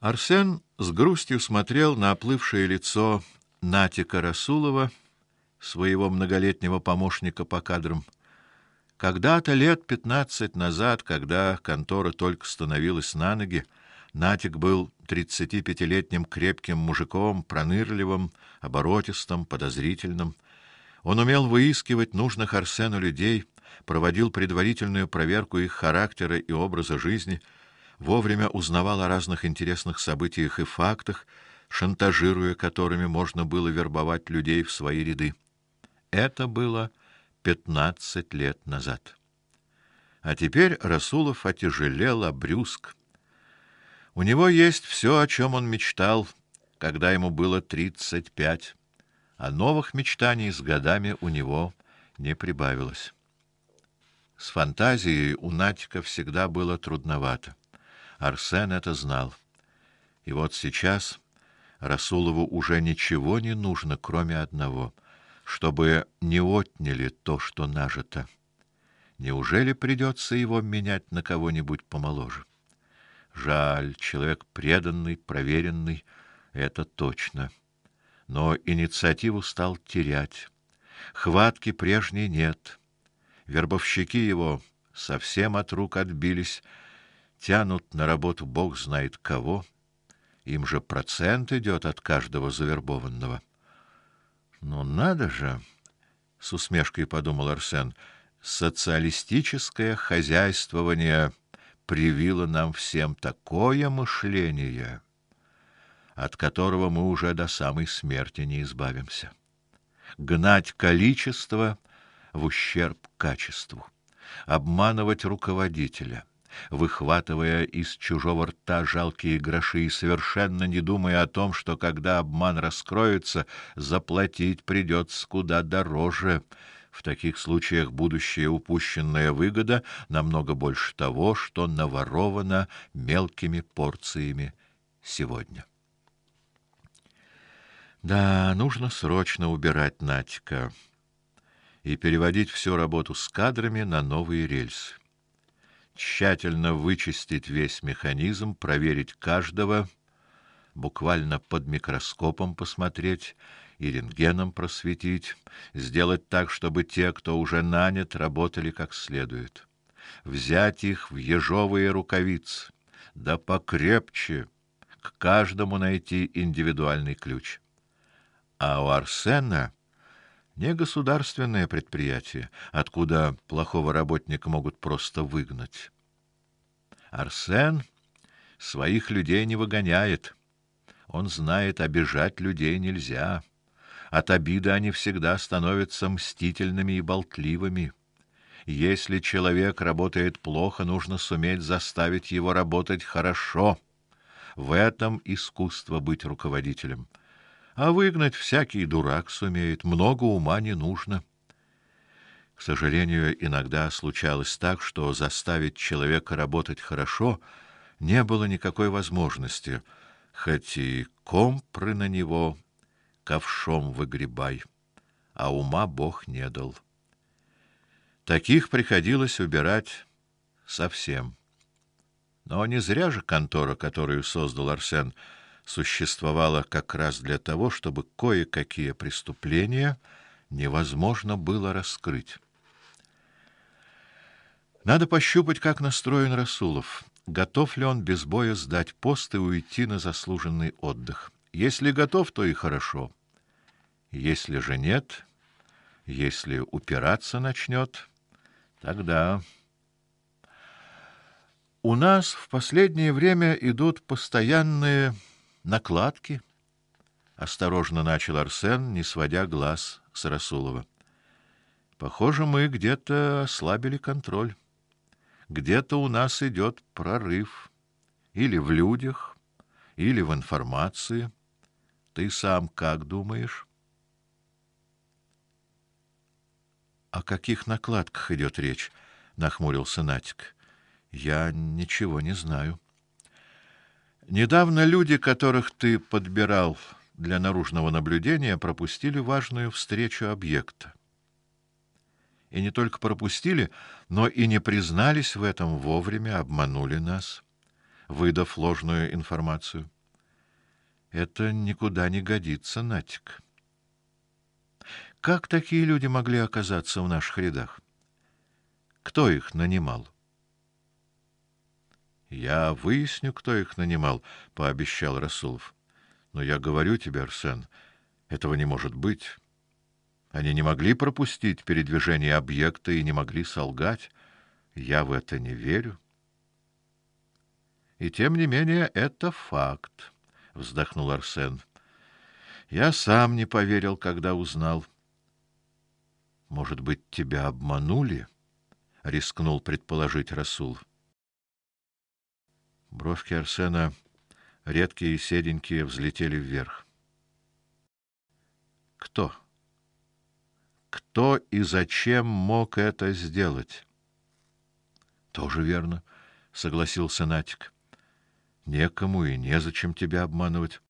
Арсен с грустью смотрел на оплывшее лицо Натика Расулова, своего многолетнего помощника по кадрам. Когда-то лет пятнадцать назад, когда контора только становилась на ноги, Натик был тридцатипятилетним крепким мужиком, пронырливым, оборотистым, подозрительным. Он умел выискивать нужных Арсену людей, проводил предварительную проверку их характера и образа жизни, вовремя узнавал о разных интересных событиях и фактах, шантажируя которыми можно было вербовать людей в свои ряды. Это было пятнадцать лет назад. А теперь Расулов отяжелел, обрюзг. У него есть все, о чем он мечтал, когда ему было тридцать пять, а новых мечтаний с годами у него не прибавилось. С фантазией у Натика всегда было трудновато. Арсен это знал. И вот сейчас Расулову уже ничего не нужно, кроме одного — чтобы не отняли то, что нажито. Неужели придется его менять на кого-нибудь помоложе? Жаль, человек преданный, проверенный, это точно. Но инициативу стал терять. Хватки прежней нет. Вербовщики его совсем от рук отбились, тянут на работу бог знает кого. Им же процент идет от каждого завербованного. Но надо же, с усмешкой подумал Арсен, социалистическое хозяйствование привило нам всем такое мышление, от которого мы уже до самой смерти не избавимся. Гнать количество в ущерб качеству, обманывать руководителя, выхватывая из чужого рта жалкие гроши и совершенно не думая о том, что когда обман раскроется, заплатить придется куда дороже. В таких случаях будущая упущенная выгода намного больше того, что наворовано мелкими порциями сегодня. Да, нужно срочно убирать Натика и переводить всю работу с кадрами на новые рельсы тщательно вычистить весь механизм, проверить каждого, буквально под микроскопом посмотреть и рентгеном просветить, сделать так, чтобы те, кто уже нанят, работали как следует. Взять их в ежовые рукавицы, да покрепче, к каждому найти индивидуальный ключ. А у Арсена не государственное предприятие, откуда плохого работника могут просто выгнать. Арсен своих людей не выгоняет. Он знает, обижать людей нельзя. От обиды они всегда становятся мстительными и болтливыми. Если человек работает плохо, нужно суметь заставить его работать хорошо. В этом искусство быть руководителем а выгнать всякий дурак сумеет, много ума не нужно. К сожалению, иногда случалось так, что заставить человека работать хорошо не было никакой возможности, хоть и компры на него ковшом выгребай, а ума Бог не дал. Таких приходилось убирать совсем. Но не зря же контора, которую создал Арсен, существовала как раз для того, чтобы кое-какие преступления невозможно было раскрыть. Надо пощупать, как настроен Расулов. Готов ли он без боя сдать пост и уйти на заслуженный отдых? Если готов, то и хорошо. Если же нет, если упираться начнет, тогда у нас в последнее время идут постоянные накладки, осторожно начал Арсен, не сводя глаз с Расулова. Похоже, мы где-то ослабили контроль. Где-то у нас идет прорыв, или в людях, или в информации. Ты сам как думаешь? О каких накладках идет речь? нахмурился Натик. Я ничего не знаю. Недавно люди, которых ты подбирал для наружного наблюдения, пропустили важную встречу объекта. И не только пропустили, но и не признались в этом вовремя, обманули нас. выдав ложную информацию. Это никуда не годится, Натик. Как такие люди могли оказаться в наших рядах? Кто их нанимал? Я выясню, кто их нанимал, пообещал Расулов. Но я говорю тебе, Арсен, этого не может быть. Они не могли пропустить передвижение объекта и не могли солгать. Я в это не верю. И тем не менее это факт, вздохнул Арсен. Я сам не поверил, когда узнал. Может быть, тебя обманули? рискнул предположить Расул. Бровки Арсена, редкие и седенькие, взлетели вверх. Кто? Кто и зачем мог это сделать? Тоже верно, согласился Натик. Некому и незачем тебя обманывать.